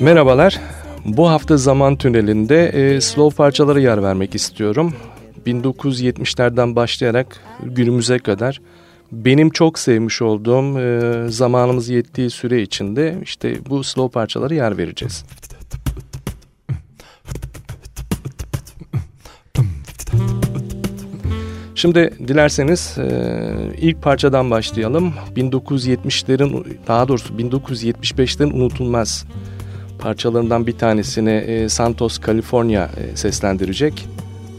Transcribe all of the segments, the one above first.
Merhabalar. Bu hafta zaman tünelinde e, slow parçalara yer vermek istiyorum. 1970'lerden başlayarak günümüze kadar benim çok sevmiş olduğum e, zamanımız yettiği süre içinde işte bu slow parçalara yer vereceğiz. Şimdi dilerseniz e, ilk parçadan başlayalım. 1970'lerin daha doğrusu 1975'lerin unutulmaz parçalarından bir tanesini e, Santos California e, seslendirecek.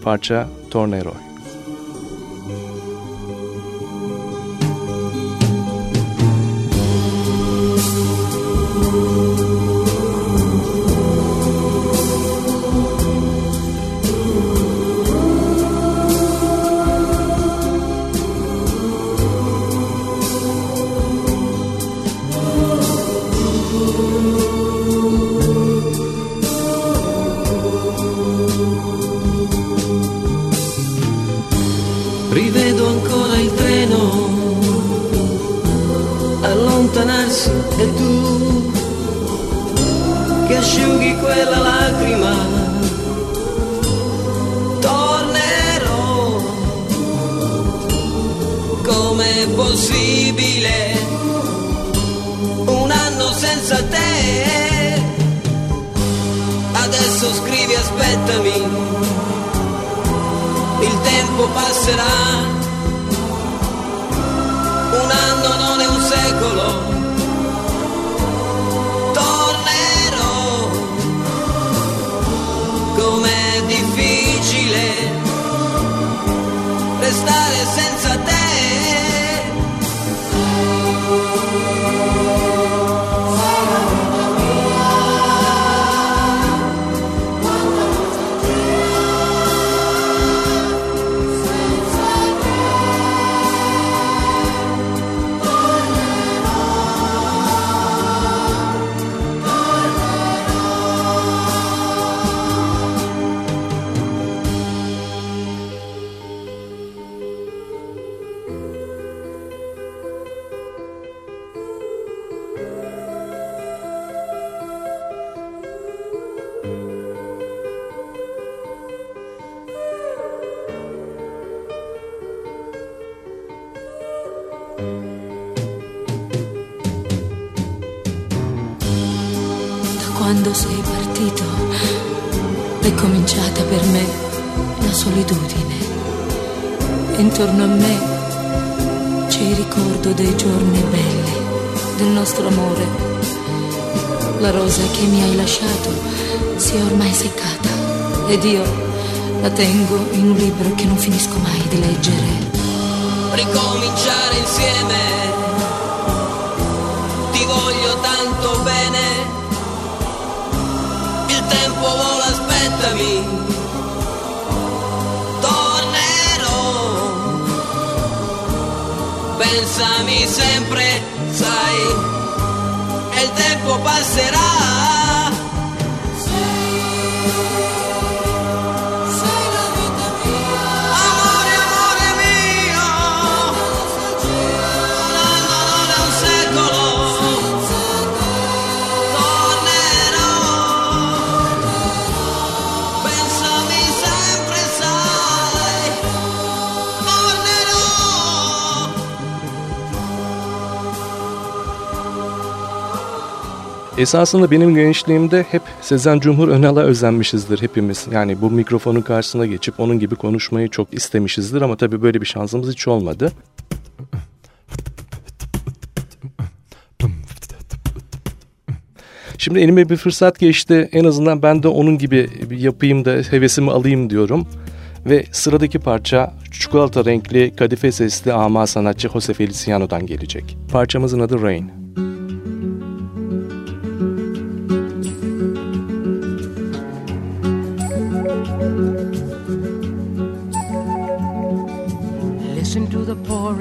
Parça Tornero. penso e tu che asciughi quella lacrima. Tornerò com'è possibile un anno senza te. Adesso scrivi aspettami, il tempo passerà. stare senza te. Rosa che mi hai lasciato si è ormai seccata ed io la tengo in un libro che non finisco mai di leggere. Ricominciare insieme, ti voglio tanto bene tempo vola, aspettami. Tornerò. Pensami sempre, sai, el tempo pasará. Esasında benim gençliğimde hep Sezen Cumhur Önal'a özenmişizdir hepimiz. Yani bu mikrofonun karşısına geçip onun gibi konuşmayı çok istemişizdir ama tabii böyle bir şansımız hiç olmadı. Şimdi elime bir fırsat geçti. En azından ben de onun gibi yapayım da hevesimi alayım diyorum. Ve sıradaki parça çikolata renkli kadife sesli ama sanatçı Jose Feliciano'dan gelecek. Parçamızın adı Rain.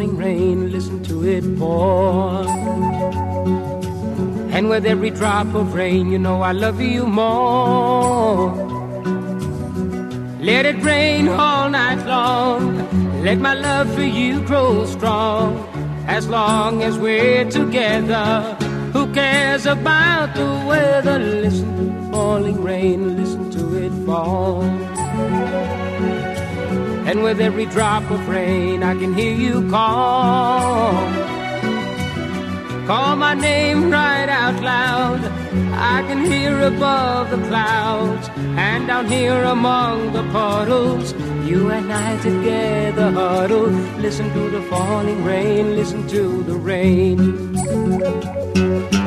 Pouring rain, listen to it pour. And with every drop of rain, you know I love you more. Let it rain all night long. Let my love for you grow strong. As long as we're together, who cares about the weather? Listen to falling rain, listen to it fall. And with every drop of rain, I can hear you call. Call my name right out loud. I can hear above the clouds and down here among the puddles. You and I together huddle. Listen to the falling rain, listen to the rain.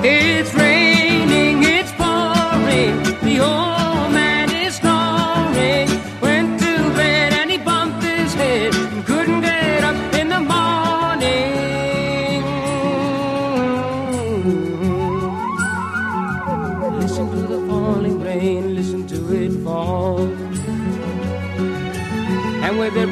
It's raining, it's pouring. The old man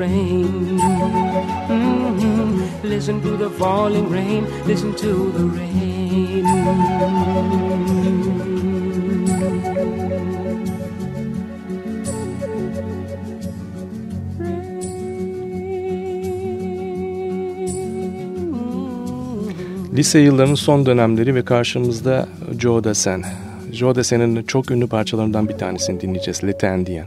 rain. Mhm. Listen to the falling rain, listen to the rain. Lise yıllarının son dönemleri ve karşımızda Joe Dassin. Joe Dassin'in çok ünlü parçalarından bir tanesini dinleyeceğiz. Le Tendien.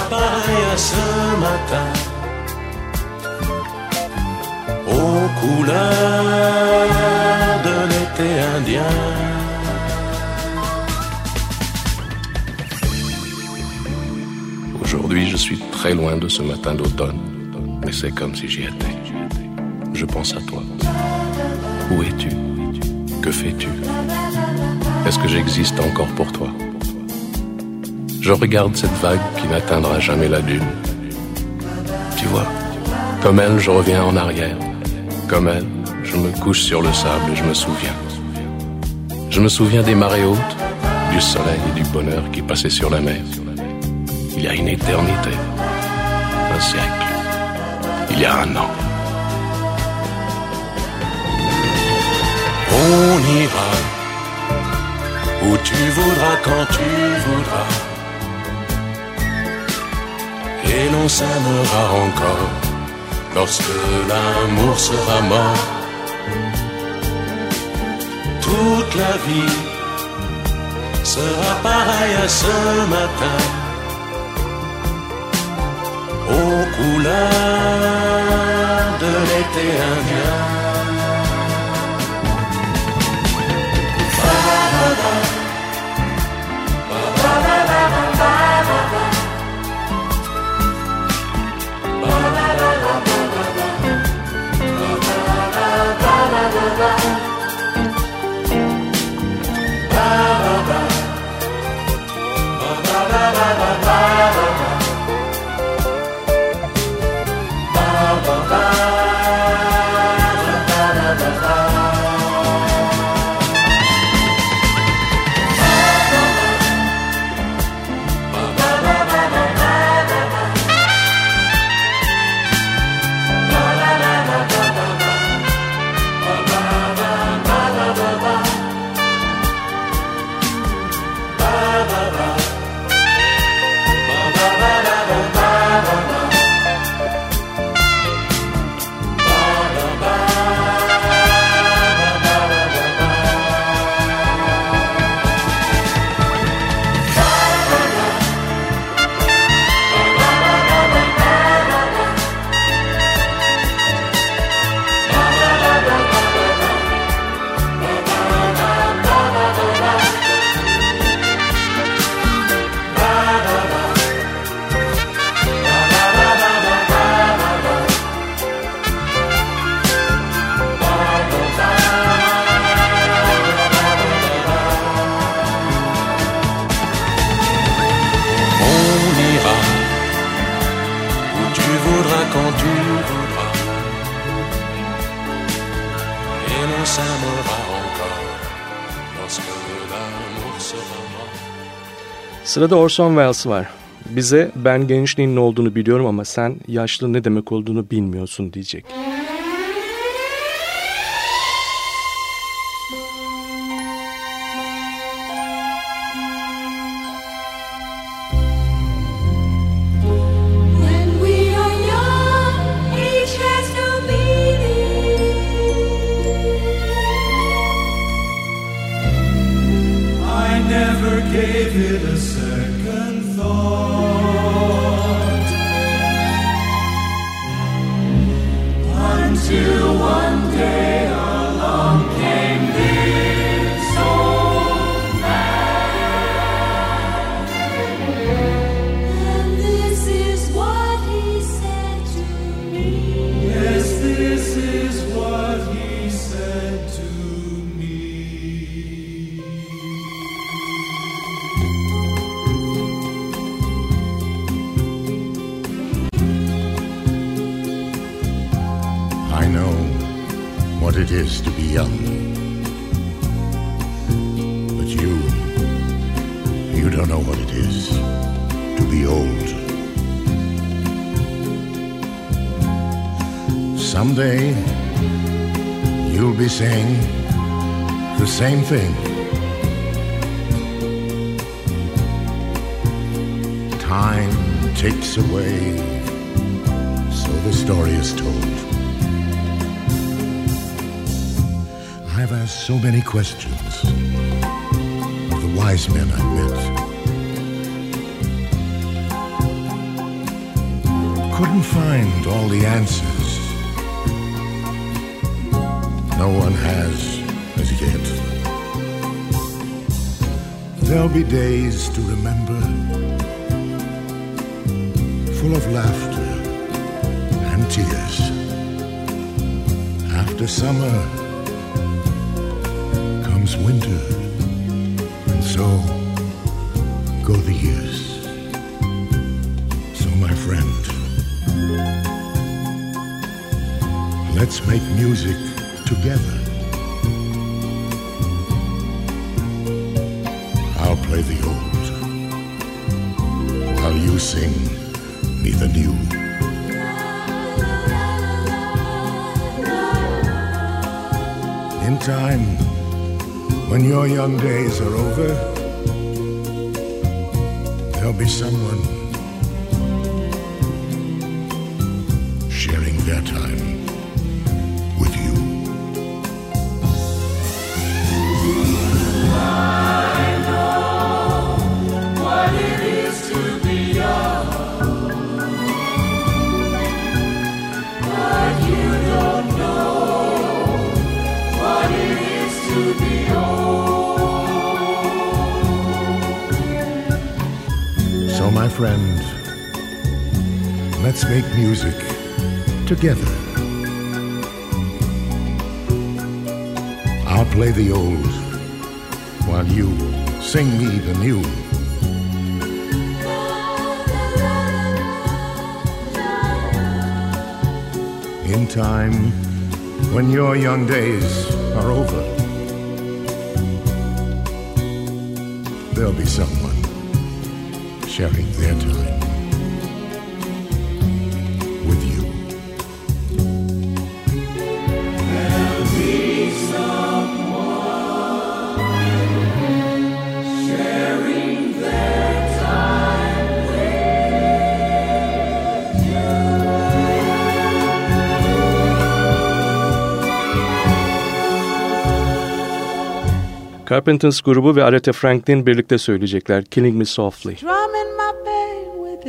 pareille à ce matin. Aux couleurs de l'été indien. Aujourd'hui, je suis très loin de ce matin d'automne, mais c'est comme si j'y étais. Je pense à toi. Où es-tu? Que fais-tu? Est-ce que j'existe encore pour toi? Je regarde cette vague qui n'atteindra jamais la dune. Tu vois, comme elle, je reviens en arrière. Comme elle, je me couche sur le sable et je me souviens. Je me souviens des marées hautes, du soleil et du bonheur qui passaient sur la mer. Il y a une éternité, un siècle, il y a un an. On ira où tu voudras quand tu voudras. Et l'on s'aimera encore lorsque l'amour sera mort. Toute la vie sera pareille à ce matin aux couleurs de l'été indien. Sırada Orson Welles var. Bize ben gençliğin ne olduğunu biliyorum ama sen yaşlı ne demek olduğunu bilmiyorsun diyecek. Same thing. Time takes away, so the story is told. I've asked so many questions of the wise men I've met. Couldn't find all the answers. No one has as yet. There'll be days to remember, full of laughter and tears. After summer comes winter, and so go the years. So, my friend, let's make music together. I'll play the old while you sing me the new. In time, when your young days are over, there'll be someone sharing their time my friend, let's make music together. I'll play the old while you sing me the new. In time, when your young days are over, there'll be someone sharing their time with you. There'll be someone sharing their time with you. Carpenters grubu ve Aretha Franklin birlikte söyleyecekler Killing Me Softly.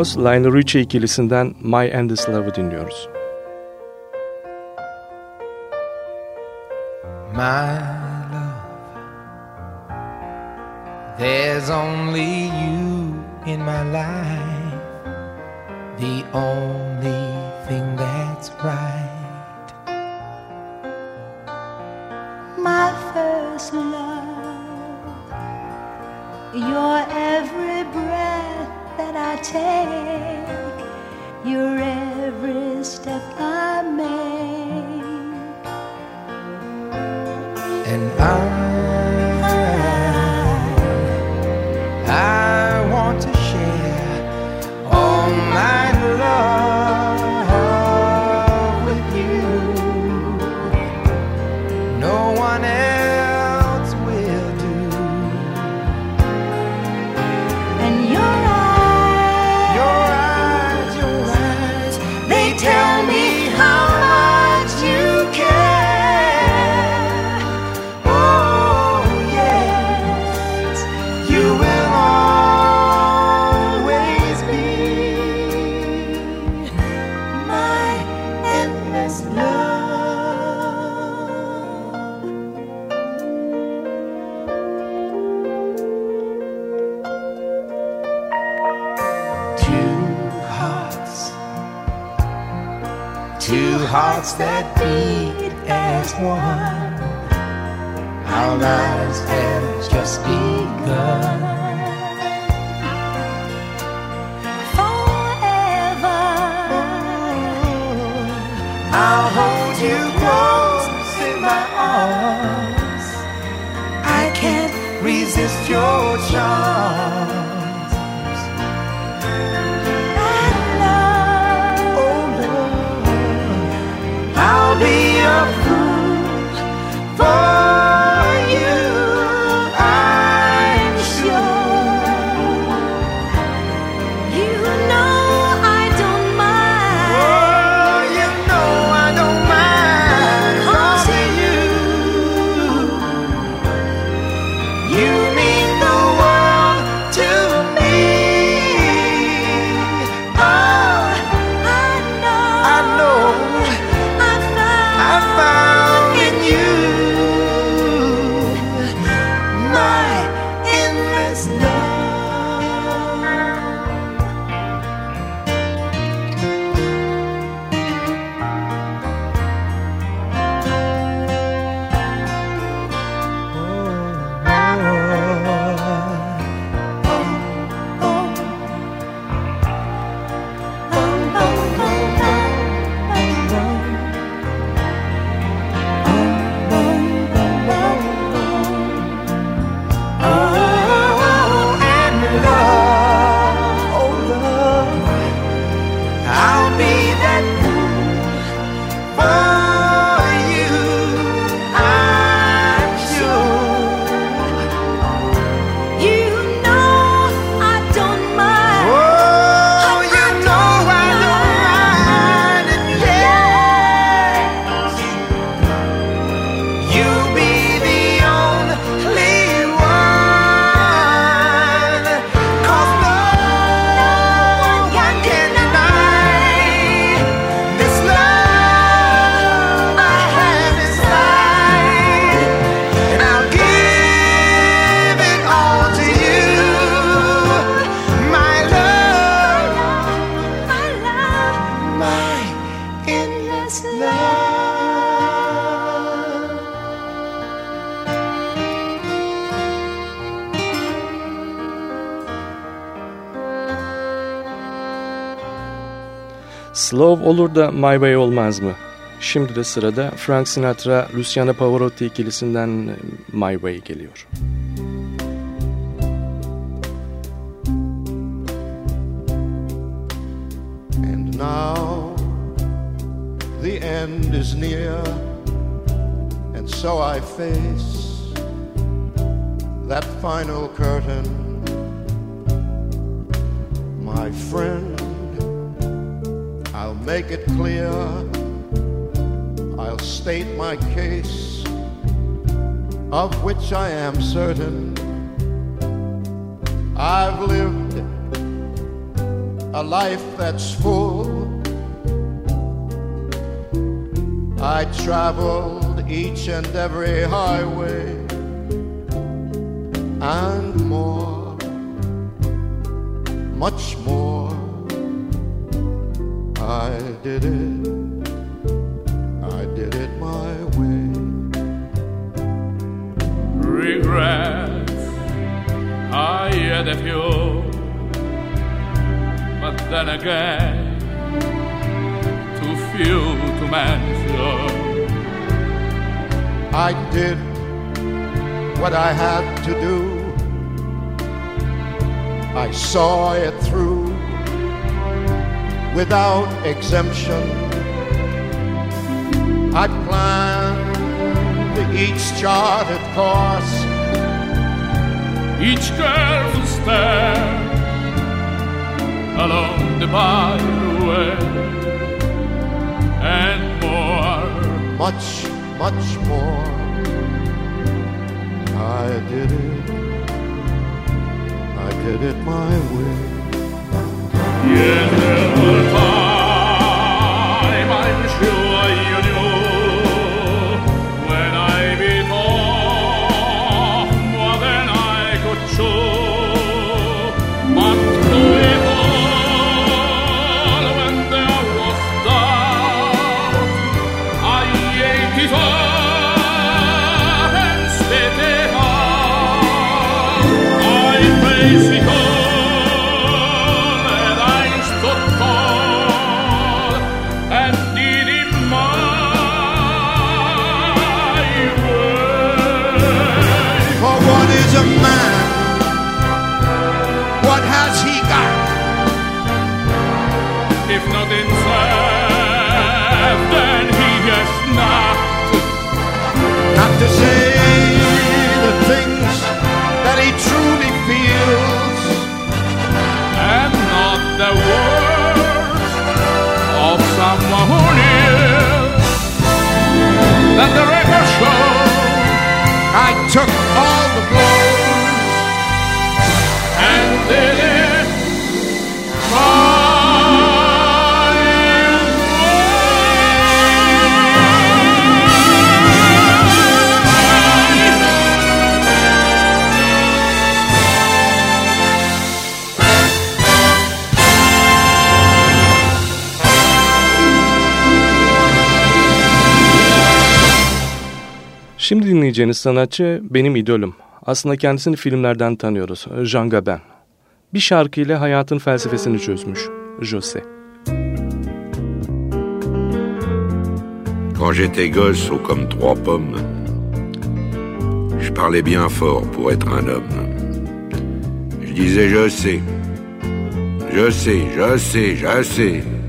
Rose, Lionel Richie ikilisinden My Endless Love'ı dinliyoruz. My love, there's only you in my life, the only thing that's right. take your every step I make. And I hearts that beat as one. Our lives have just begun. Olur da My Way olmaz mı? Şimdi de sırada Frank Sinatra, Luciano Pavarotti ikilisinden My Way geliyor. And now the end is near, and so I face that final curtain. My friend, make it clear, I'll state my case, of which I am certain. I've lived a life that's full. I traveled each and every highway and more, much more. Did it, I did it my way. Regrets, I had a few, but then again, too few to mention. I did what I had to do. I saw it through without exemption. I planned each charted course, Each careful step along the byway and more. much, much more. I did it, I did it my way. Yes, there were Şimdi dinleyeceğiniz sanatçı benim idolüm. Aslında kendisini filmlerden tanıyoruz. Jean Gabin. Bir şarkıyla hayatın felsefesini çözmüş. José. Quand j'étais gosse, haut comme trois pommes, je parlais bien fort pour être un homme. Je disais je sais, je sais, je sais, je sais.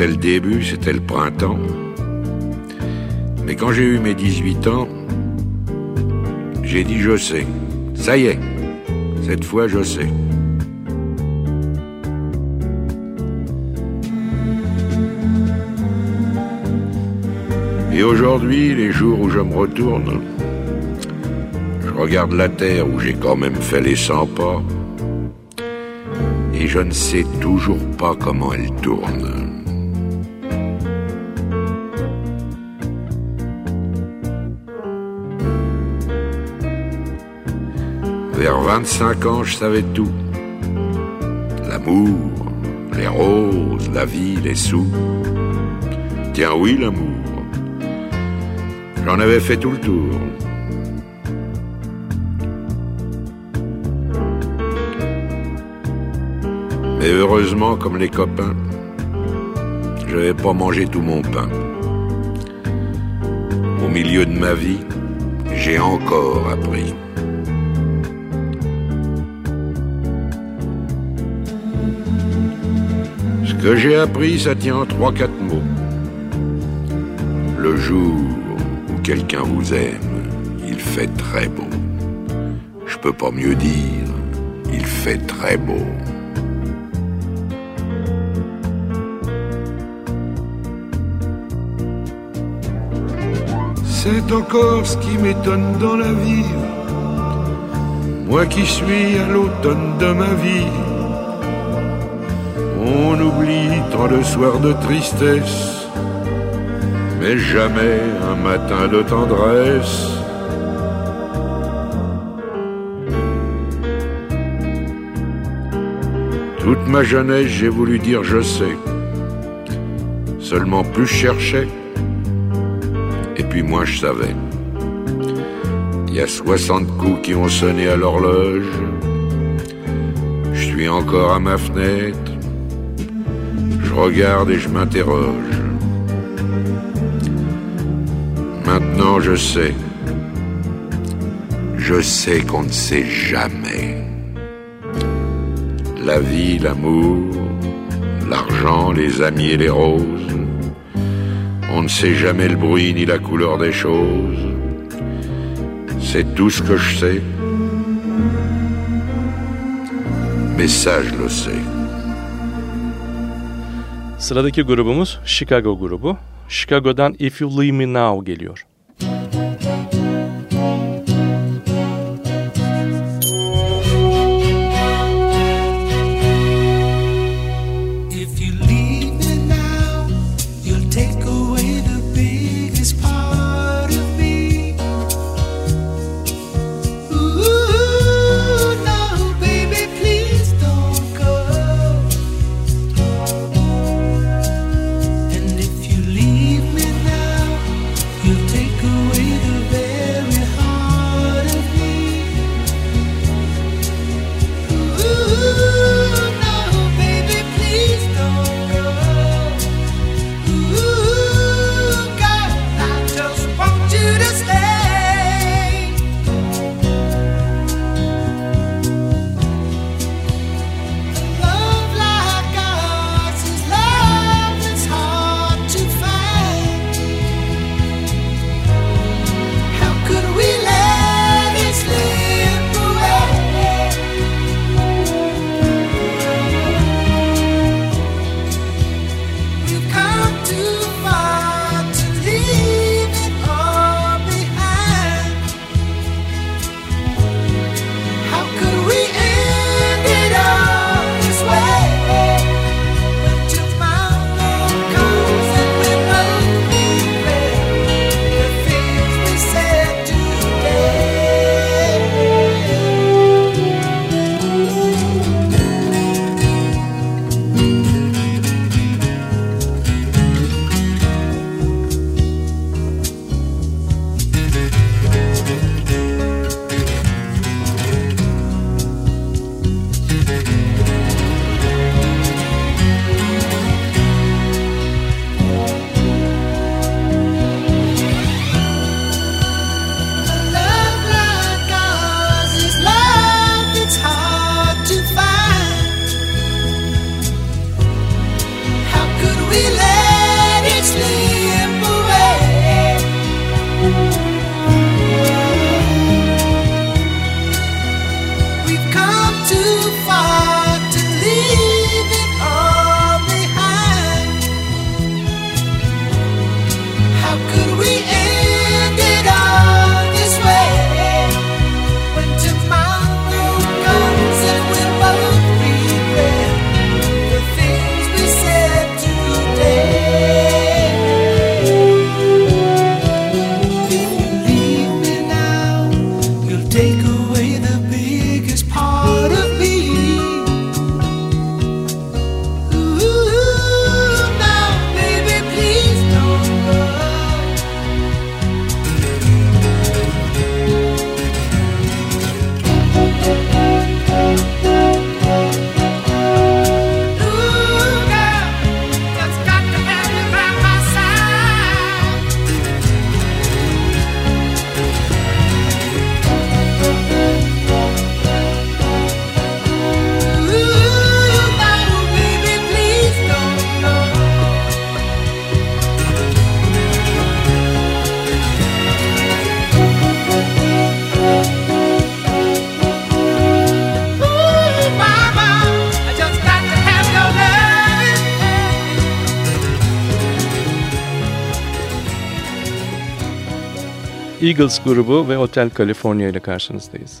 C'était le début, c'était le printemps. Mais quand j'ai eu mes 18 ans, j'ai dit je sais. Ça y est, cette fois je sais. Et aujourd'hui, les jours où je me retourne, je regarde la terre où j'ai quand même fait les 100 pas, et je ne sais toujours pas comment elle tourne. Vers 25 ans, je savais tout. L'amour, les roses, la vie, les sous. Tiens oui, l'amour. J'en avais fait tout le tour. Mais heureusement, comme les copains, je n'avais pas mangé tout mon pain. Au milieu de ma vie, j'ai encore appris. Que j'ai appris, ça tient en trois, quatre mots. Le jour où quelqu'un vous aime, il fait très beau. Je peux pas mieux dire, il fait très beau. C'est encore ce qui m'étonne dans la vie. Moi qui suis à l'automne de ma vie. On oublie tant de soirs de tristesse, mais jamais un matin de tendresse. Toute ma jeunesse, j'ai voulu dire je sais. Seulement plus je cherchais, et puis moins je savais. Il y a 60 coups qui ont sonné à l'horloge. Je suis encore à ma fenêtre. Regarde et je m'interroge. Maintenant je sais. Je sais qu'on ne sait jamais. La vie, l'amour, l'argent, les amis et les roses. On ne sait jamais le bruit ni la couleur des choses. C'est tout ce que je sais. Mais ça, je le sais. Sıradaki grubumuz Chicago grubu. Chicago'dan If You Leave Me Now geliyor. Eagles grubu ve Hotel California ile karşınızdayız.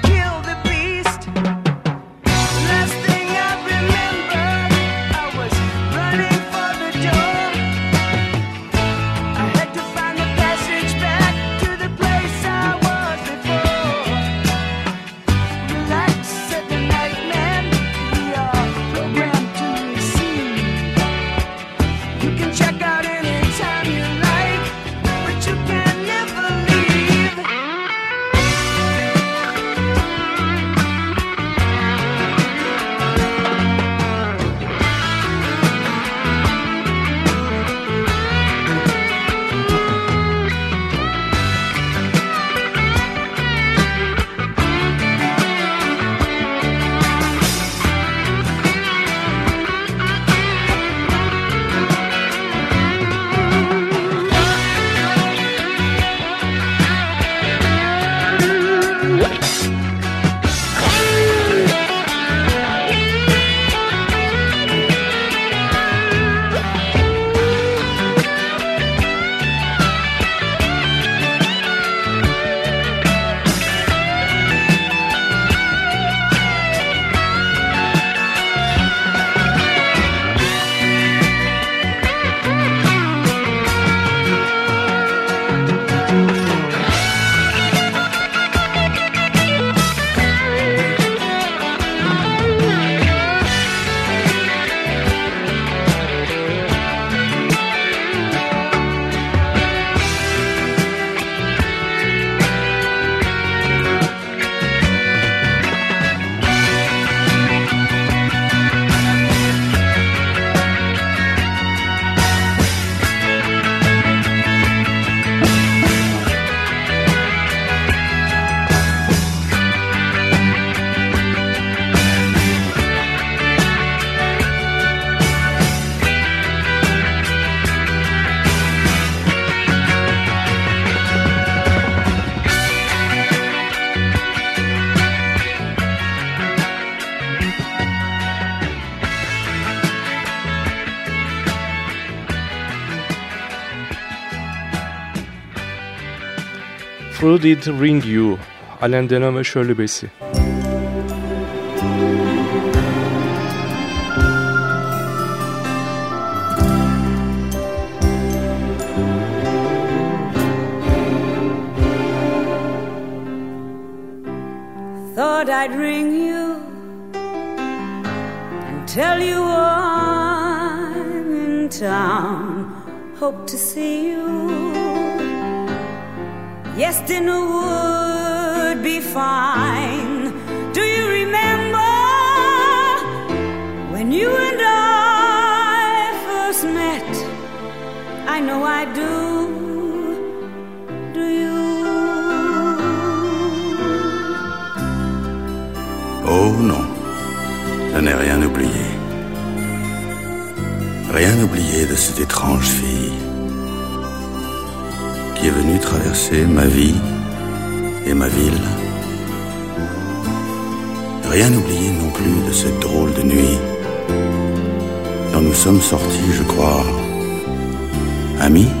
Thought I'd Ring You, Alain Delon ve Shirley Bassey. Thought I'd ring you and tell you I'm in town. Hope to see venue traverser ma vie et ma ville. Rien oublié non plus de cette drôle de nuit dont nous sommes sortis, je crois, amis.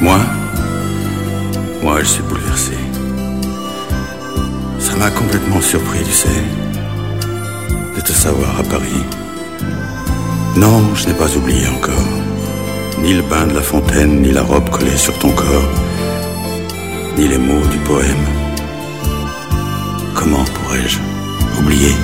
Moi, moi, je suis bouleversé. Ça m'a complètement surpris, tu sais, de te savoir à Paris. Non, je n'ai pas oublié encore. Ni le bain de la fontaine, ni la robe collée sur ton corps, ni les mots du poème. Comment pourrais-je oublier?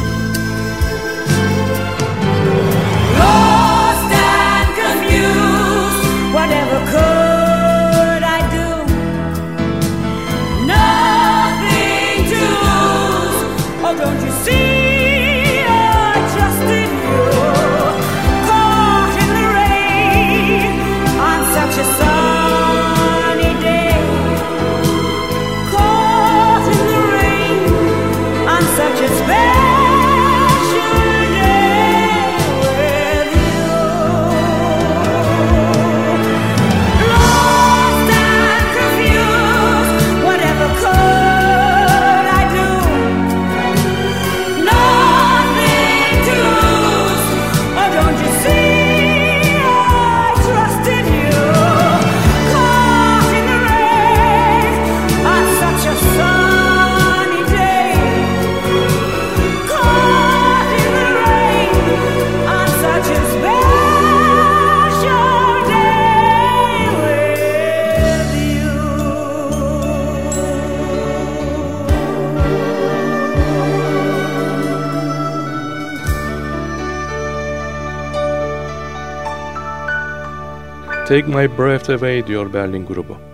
Take My Breath Away diyor Berlin grubu.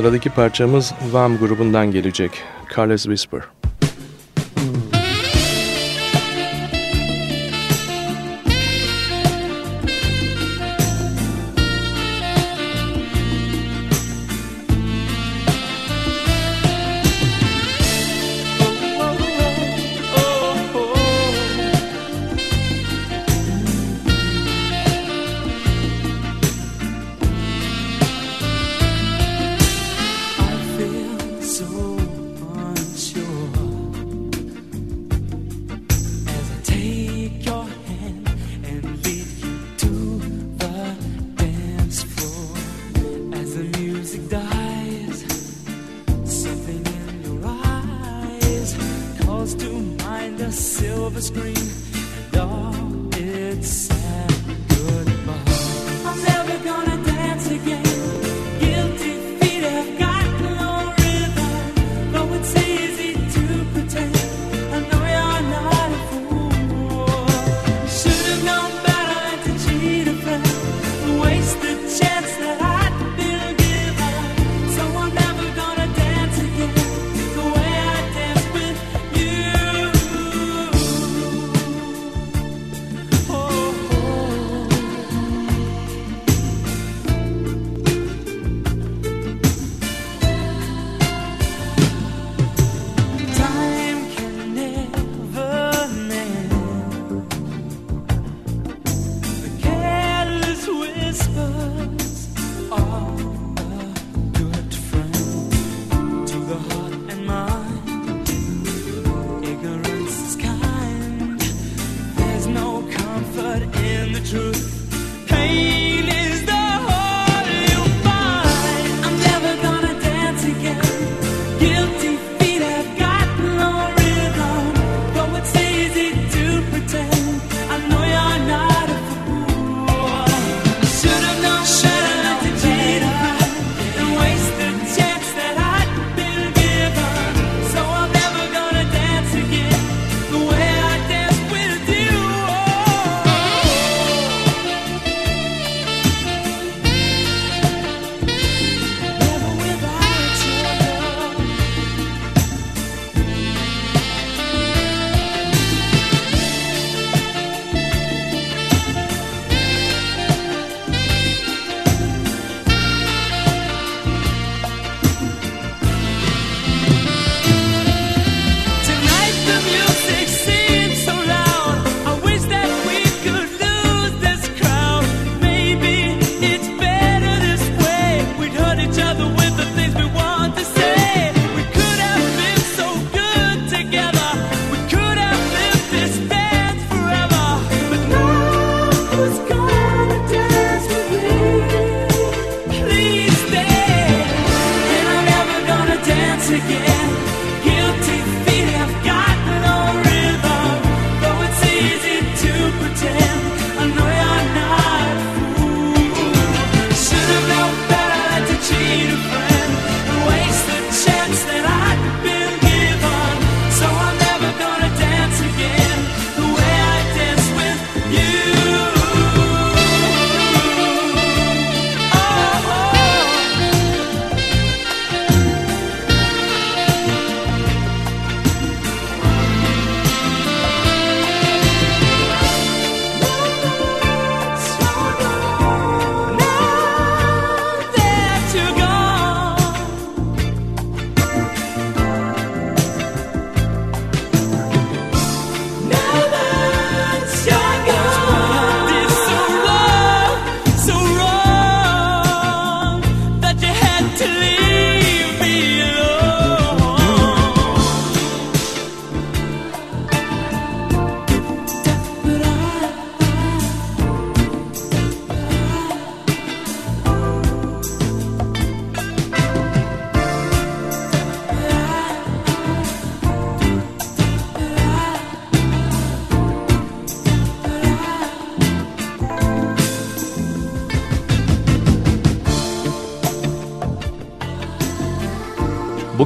Sıradaki parçamız Vam grubundan gelecek. Carlos Whisper. truth.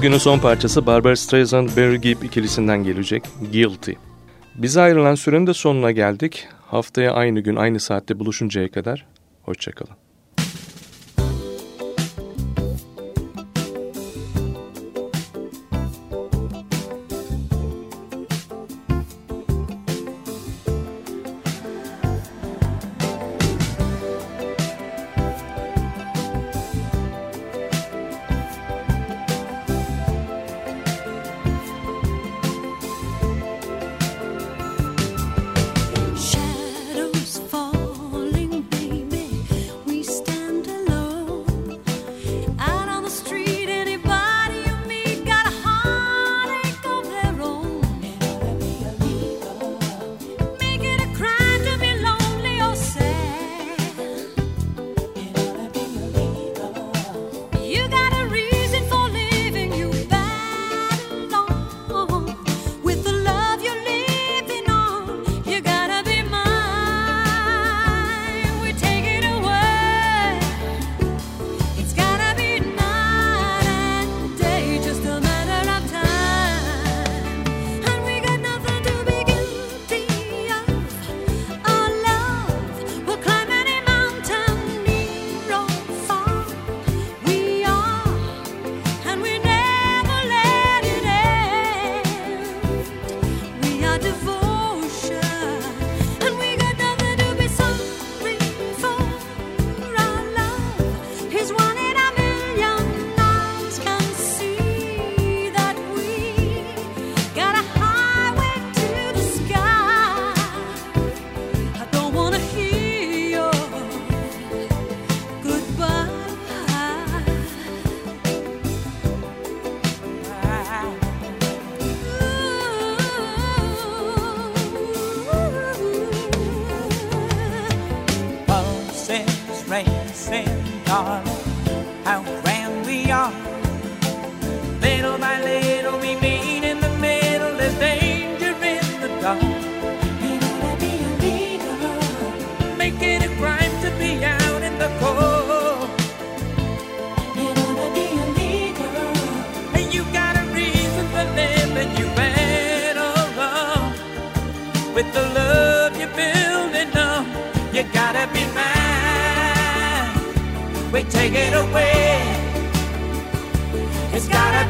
Bugünün son parçası Barbara Streisand Barry Gibb ikilisinden gelecek Guilty. Bize ayrılan sürenin de sonuna geldik. Haftaya aynı gün aynı saatte buluşuncaya kadar hoşçakalın.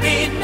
in